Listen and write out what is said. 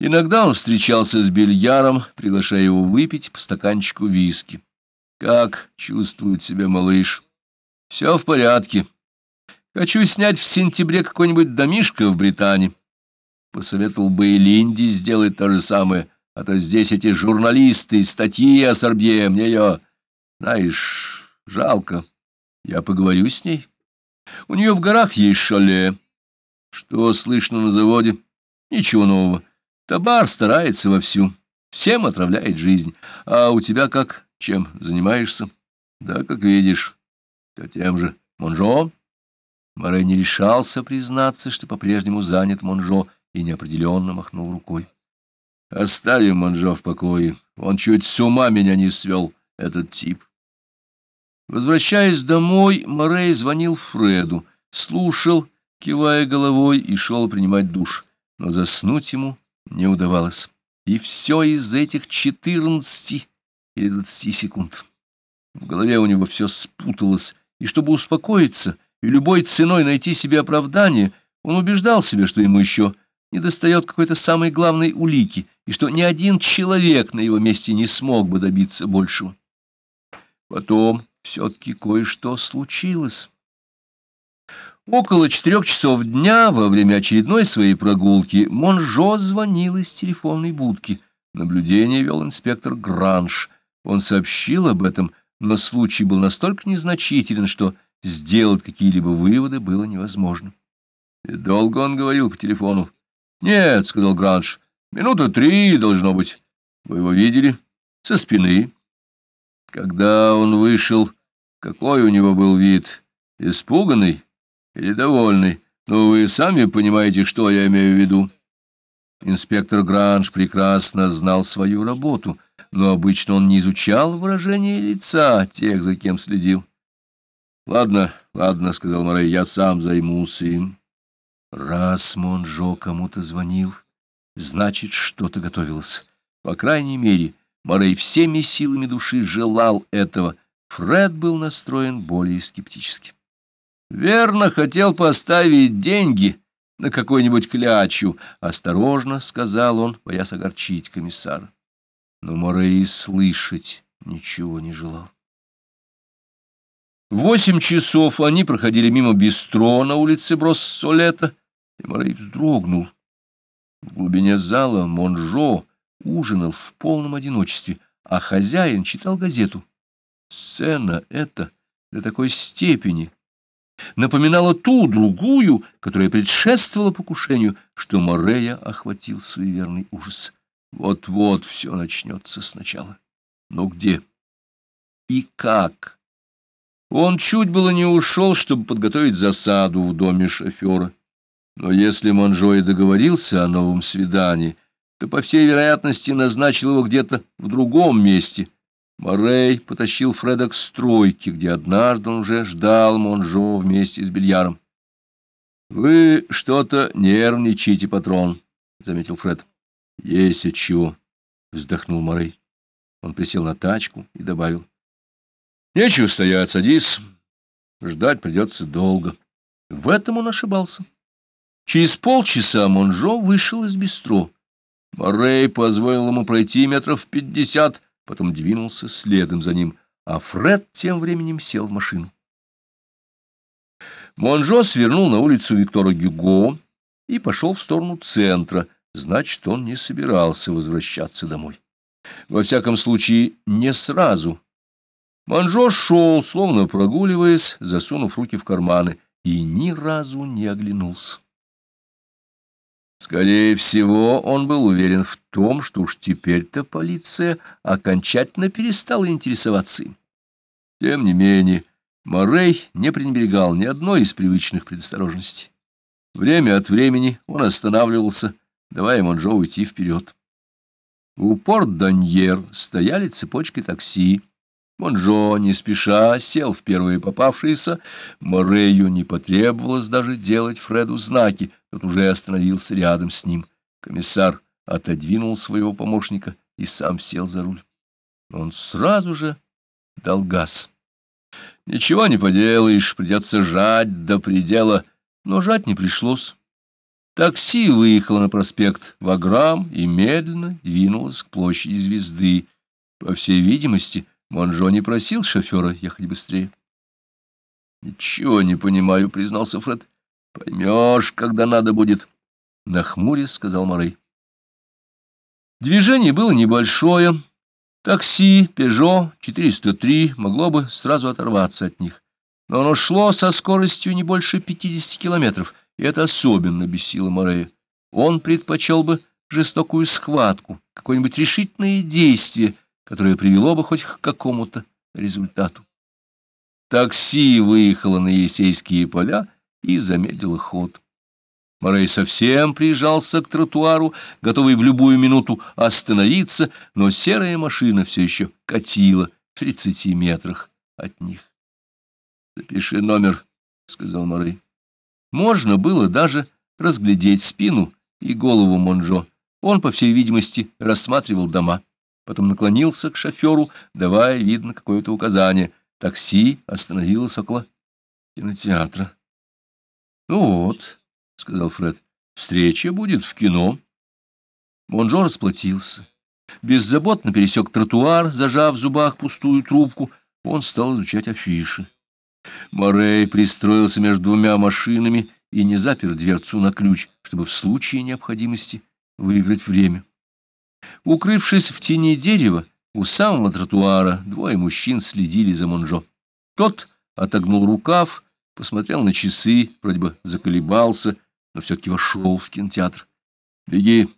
Иногда он встречался с бельяром, приглашая его выпить по стаканчику виски. Как чувствует себя малыш? Все в порядке. Хочу снять в сентябре какой-нибудь домишко в Британии. Посоветовал бы и Линди сделать то же самое, а то здесь эти журналисты, статьи о Сорбье, мне ее, знаешь, жалко. Я поговорю с ней. У нее в горах есть шале. Что слышно на заводе? Ничего нового. Табар старается вовсю. Всем отравляет жизнь. А у тебя как? Чем занимаешься? Да, как видишь. Все тем же. Монжо? Морей не решался признаться, что по-прежнему занят Монжо, и неопределенно махнул рукой. Оставим Монжо в покое. Он чуть с ума меня не свел, этот тип. Возвращаясь домой, Морей звонил Фреду, слушал, кивая головой, и шел принимать душ. Но заснуть ему не удавалось. И все из этих четырнадцати или двадцати секунд. В голове у него все спуталось, и чтобы успокоиться и любой ценой найти себе оправдание, он убеждал себя, что ему еще недостает какой-то самой главной улики, и что ни один человек на его месте не смог бы добиться большего. Потом все-таки кое-что случилось. Около четырех часов дня, во время очередной своей прогулки, Монжо звонил из телефонной будки. Наблюдение вел инспектор Гранж. Он сообщил об этом, но случай был настолько незначителен, что сделать какие-либо выводы было невозможно. И долго он говорил по телефону. — Нет, — сказал Гранж, — минута три должно быть. Вы его видели? Со спины. Когда он вышел, какой у него был вид? Испуганный или довольный? Ну, вы сами понимаете, что я имею в виду. Инспектор Гранж прекрасно знал свою работу, но обычно он не изучал выражение лица тех, за кем следил. — Ладно, ладно, — сказал Морей, — я сам займусь им. Раз Монжо кому-то звонил, значит, что-то готовилось. По крайней мере, — Морей всеми силами души желал этого. Фред был настроен более скептически. Верно, хотел поставить деньги на какую-нибудь клячу, — осторожно сказал он, боясь огорчить комиссара. Но Морей слышать ничего не желал. В восемь часов они проходили мимо бистро на улице Броссолета, и Морей вздрогнул. В глубине зала Монжо ужинал в полном одиночестве, а хозяин читал газету. Сцена эта до такой степени напоминала ту другую, которая предшествовала покушению, что Морея охватил суеверный ужас. Вот-вот все начнется сначала. Но где? И как? Он чуть было не ушел, чтобы подготовить засаду в доме шофера. Но если Монжо и договорился о новом свидании, то, по всей вероятности, назначил его где-то в другом месте. Морей потащил Фреда к стройке, где однажды он уже ждал Монжо вместе с бильяром. — Вы что-то нервничаете, патрон, — заметил Фред. — Есть отчего, — вздохнул Морей. Он присел на тачку и добавил. — Нечего стоять, садись. Ждать придется долго. В этом он ошибался. Через полчаса Монжо вышел из бистро. Моррей позволил ему пройти метров пятьдесят, потом двинулся следом за ним, а Фред тем временем сел в машину. Монжо свернул на улицу Виктора Гюго и пошел в сторону центра, значит, он не собирался возвращаться домой. Во всяком случае, не сразу. Монжо шел, словно прогуливаясь, засунув руки в карманы, и ни разу не оглянулся. Скорее всего, он был уверен в том, что уж теперь-то полиция окончательно перестала интересоваться им. Тем не менее, Морей не пренебрегал ни одной из привычных предосторожностей. Время от времени он останавливался, давая Монжо уйти вперед. У порт-Доньер стояли цепочкой такси, Монжо, не спеша, сел в первые попавшиеся. Морею не потребовалось даже делать Фреду знаки, тот уже остановился рядом с ним. Комиссар отодвинул своего помощника и сам сел за руль. Он сразу же дал газ. Ничего не поделаешь, придется жать до предела, но жать не пришлось. Такси выехало на проспект Ваграм и медленно двинулось к площади Звезды. По всей видимости, Монжо не просил шофера ехать быстрее. — Ничего не понимаю, — признался Фред. — Поймешь, когда надо будет. — нахмурясь, сказал Морей. Движение было небольшое. Такси «Пежо» 403 могло бы сразу оторваться от них. Но оно шло со скоростью не больше 50 километров, и это особенно бесило Морея. Он предпочел бы жестокую схватку, какое-нибудь решительное действие, которое привело бы хоть к какому-то результату. Такси выехало на Есейские поля и замедлило ход. Морей совсем прижался к тротуару, готовый в любую минуту остановиться, но серая машина все еще катила в тридцати метрах от них. — Запиши номер, — сказал Морей. Можно было даже разглядеть спину и голову Монжо. Он, по всей видимости, рассматривал дома. Потом наклонился к шоферу, давая, видно, какое-то указание. Такси остановилось около кинотеатра. — Ну вот, — сказал Фред. — Встреча будет в кино. Монжо расплатился. Беззаботно пересек тротуар, зажав в зубах пустую трубку. Он стал изучать афиши. Морей пристроился между двумя машинами и не запер дверцу на ключ, чтобы в случае необходимости выиграть время. Укрывшись в тени дерева, у самого тротуара двое мужчин следили за Монжо. Тот отогнул рукав, посмотрел на часы, вроде бы заколебался, но все-таки вошел в кинотеатр. — Беги,